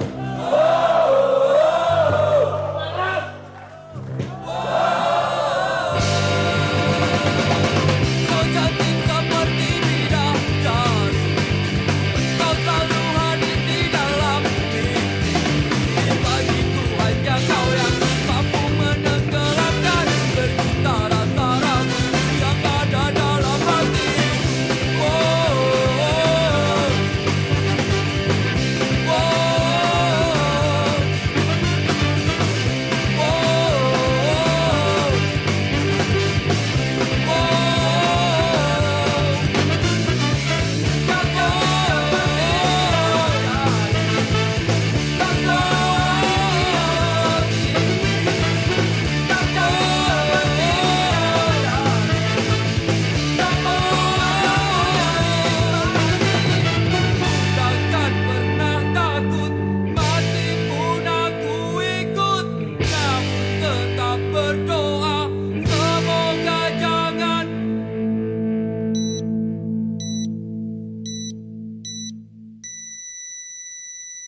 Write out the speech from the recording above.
Oh!